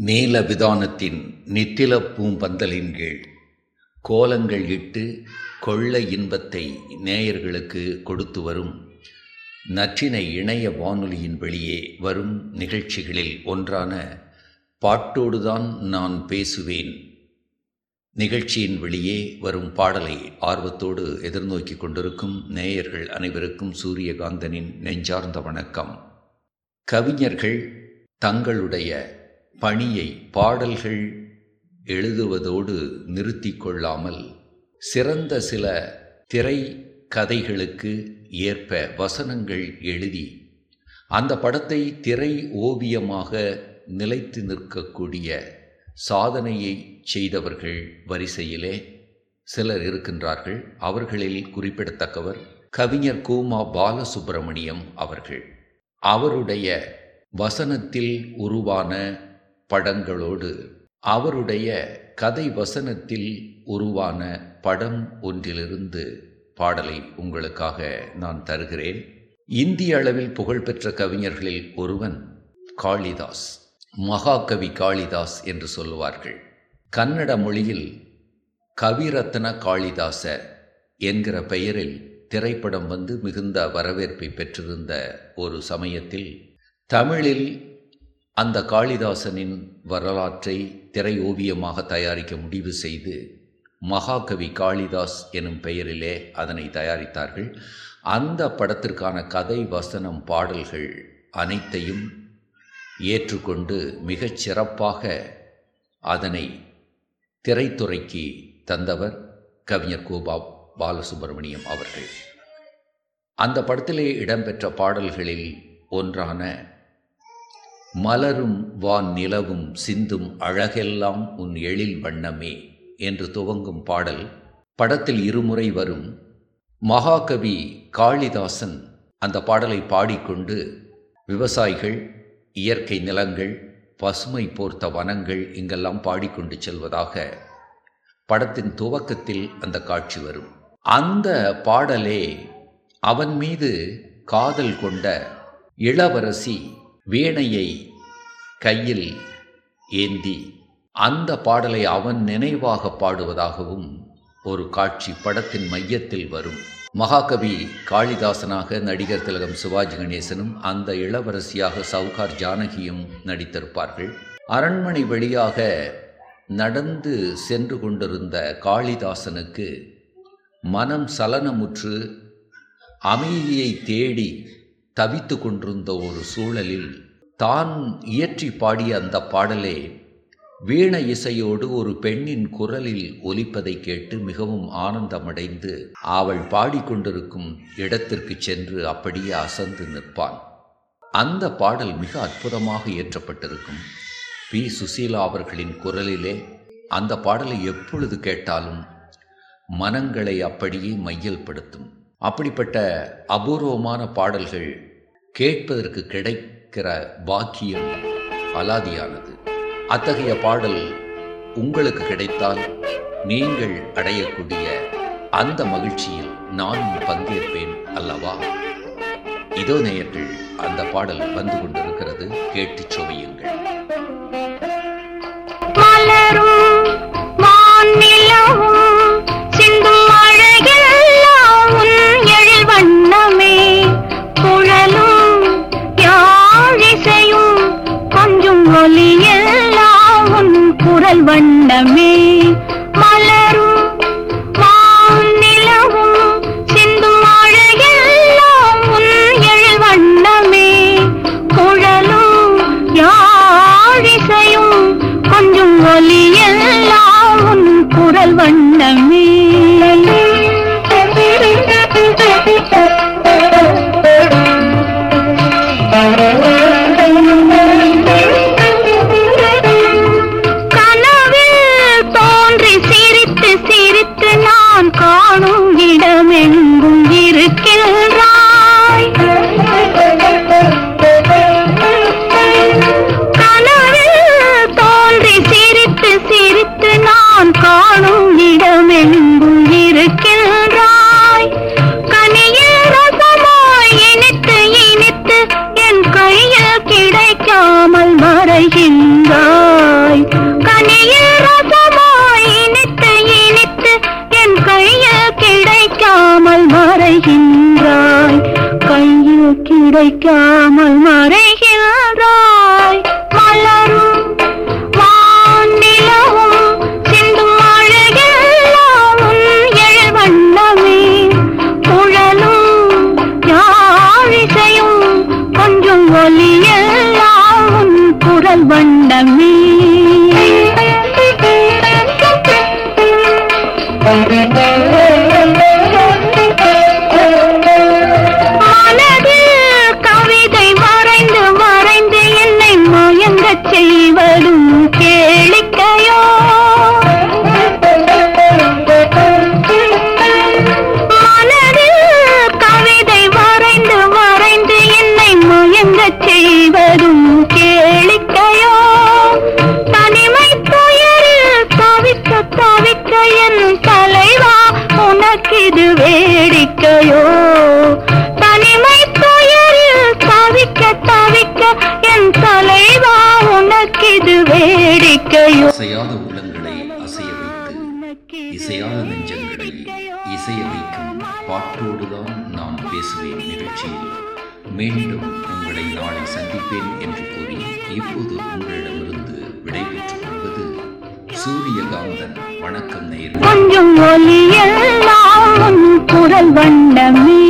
நீல விதானத்தின் நித்தில பூம்பந்தலின் கீழ் கோலங்கள் இட்டு கொள்ள இன்பத்தை நேயர்களுக்கு கொடுத்து வரும் நற்றினை இணைய வானொலியின் வெளியே வரும் நிகழ்ச்சிகளில் ஒன்றான பாட்டோடுதான் நான் பேசுவேன். நிகழ்ச்சியின் வெளியே வரும் பாடலை ஆர்வத்தோடு எதிர்நோக்கி கொண்டிருக்கும் நேயர்கள் அனைவருக்கும் சூரியகாந்தனின் நெஞ்சார்ந்த வணக்கம். கவிஞர்கள் தங்களுடைய பணியை பாடல்கள் எழுதுவதோடு நிறுத்தி கொள்ளாமல் சிறந்த சில திரை கதைகளுக்கு ஏற்ப வசனங்கள் எழுதி அந்த படத்தை திரை ஓவியமாக நிலைத்து நிற்கக்கூடிய சாதனையை செய்தவர்கள் வரிசையிலே சிலர் இருக்கின்றார்கள். அவர்களில் குறிப்பிடத்தக்கவர் கவிஞர் கூமா பாலசுப்பிரமணியம் அவர்கள். அவருடைய வசனத்தில் உருவான படங்களோடு. அவருடைய கதை வசனத்தில் உருவான படம் ஒன்றிலிருந்து பாடலை உங்களுக்காக நான் தருகிறேன். இந்திய அளவில் புகழ்பெற்ற கவிஞர்களில் ஒருவன் காளிதாஸ் மகாகவி காளிதாஸ் என்று சொல்லுவார்கள். கன்னட மொழியில் கவிரத்ன காளிதாச என்கிற பெயரில் திரைப்படம் வந்து மிகுந்த வரவேற்பை பெற்றிருந்த ஒரு சமயத்தில் தமிழில் அந்த காளிதாசனின் வரலாற்றை திரை ஓவியமாக தயாரிக்க முடிவு செய்து மகாகவி காளிதாஸ் எனும் பெயரிலே அதனை தயாரித்தார்கள். அந்த படத்திற்கான கதை வசனம் பாடல்கள் அனைத்தையும் ஏற்றுக்கொண்டு மிகச் சிறப்பாக அதனை திரைத்துறைக்கு தந்தவர் கவிஞர் கோபா பாலசுப்பிரமணியம் அவர்கள். அந்த படத்திலே இடம்பெற்ற பாடல்களில் ஒன்றான மலரும் வான் நிலவும் சிந்தும் அழகெல்லாம் உன் எழில் வண்ணமே என்று துவங்கும் பாடல் படத்தில் இருமுறை வரும். மகாகவி காளிதாசன் அந்த பாடலை பாடிக்கொண்டு விவசாயிகள் இயற்கை நிலங்கள் பசுமை போர்த்த வனங்கள் இங்கெல்லாம் பாடிக்கொண்டு செல்வதாக படத்தின் துவக்கத்தில் அந்த காட்சி வரும். அந்த பாடலே அவன் மீது காதல் கொண்ட இளவரசி வீணையை கையில் ஏந்தி அந்த பாடலை அவன் நினைவாக பாடுவதாகவும் ஒரு காட்சி படத்தின் மையத்தில் வரும். மகாகவி காளிதாசனாக நடிகர் திலகம் சிவாஜி கணேசனும் அந்த இளவரசியாக சவுகார் ஜானகியும் நடித்திருப்பார்கள். அரண்மனை வழியாக நடந்து சென்று கொண்டிருந்த காளிதாசனுக்கு மனம் சலனமுற்று அமைதியை தேடி தவித்து கொண்டிருந்த ஒரு சூழலில் தான் இயற்றி பாடிய அந்த பாடலே வீண இசையோடு ஒரு பெண்ணின் குரலில் ஒலிப்பதை கேட்டு மிகவும் ஆனந்தமடைந்து அவள் பாடிக்கொண்டிருக்கும் இடத்திற்கு சென்று அப்படியே அசந்து நிற்பான். அந்த பாடல் மிக அற்புதமாக இயற்றப்பட்டிருக்கும். பி. சுசீலா அவர்களின் குரலிலே அந்த பாடலை எப்பொழுது கேட்டாலும் மனங்களை அப்படியே மையல்படுத்தும். அப்படிப்பட்ட அபூர்வமான பாடல்கள் கேட்பதற்கு கிடை கிடைக்கிற பாக்கியம் அலாதியானது. அத்தகைய பாடல் உங்களுக்கு கிடைத்தால் நீங்கள் அடையக்கூடிய அந்த மகிழ்ச்சியில் நானும் பங்கேற்பேன் அல்லவா? இதோ நேயர்கள் அந்த பாடல் வந்து கொண்டிருக்கிறது. கேட்டுச் சுவையுங்கள். ஒலியெல்லாம் உன் குரல் வண்ணமே. கொஞ்சம் ஒலியெல்லாம் குரல் வண்ணமே. அசையாத உள்ளங்களை அசைய வைத்து இசையாத நெஞ்சங்களை இசைய வைக்கும் பாட்டோடுதான் நான் பேசுவேன் நிகழ்ச்சியில். மீண்டும் உங்களை நாளை சந்திப்பேன் என்று கூறி இப்போது உங்களிடமிருந்து விடைபெற்றுக் கொள்வது சூரியகாந்தன். வணக்கம் நேர் கொஞ்சம் ஒலியெல்லாம் குரல் வண்ணமே.